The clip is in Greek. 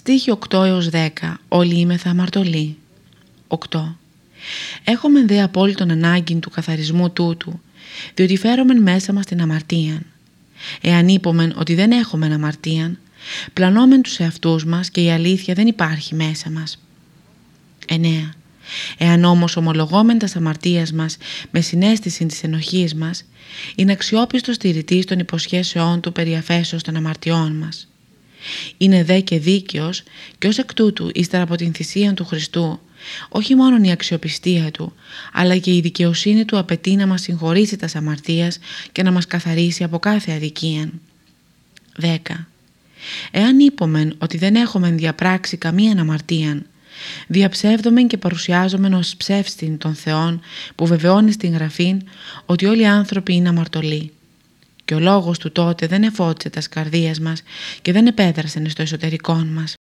Στίχη 8 έως 10. Όλοι είμαι θα αμαρτωλοί. 8. Έχουμε δε απόλυτον ανάγκη του καθαρισμού τούτου, διότι φέρομεν μέσα μας την αμαρτία. Εάν είπομεν ότι δεν έχουμε αμαρτία, πλανόμεν τους εαυτούς μας και η αλήθεια δεν υπάρχει μέσα μας. 9. Εάν όμως ομολογόμεν τας αμαρτίας μας με συνέστηση της ενοχής μας, είναι αξιόπιστος στηρητής των υποσχέσεών του περί των αμαρτιών μας. Είναι δε και δίκαιος και ως εκ τούτου ύστερα από την θυσία του Χριστού όχι μόνο η αξιοπιστία του αλλά και η δικαιοσύνη του απαιτεί να μας συγχωρήσει τα αμαρτίας και να μας καθαρίσει από κάθε αδικία. 10. Εάν είπομεν ότι δεν έχουμε διαπράξει καμία αμαρτία διαψεύδομεν και παρουσιάζομεν ως ψεύστην των Θεών που βεβαιώνει στην Γραφή ότι όλοι οι άνθρωποι είναι αμαρτωλοί και ο λόγος του τότε δεν εφώτισε τα σκαρδίας μας και δεν επέδρασε στο εσωτερικό μας.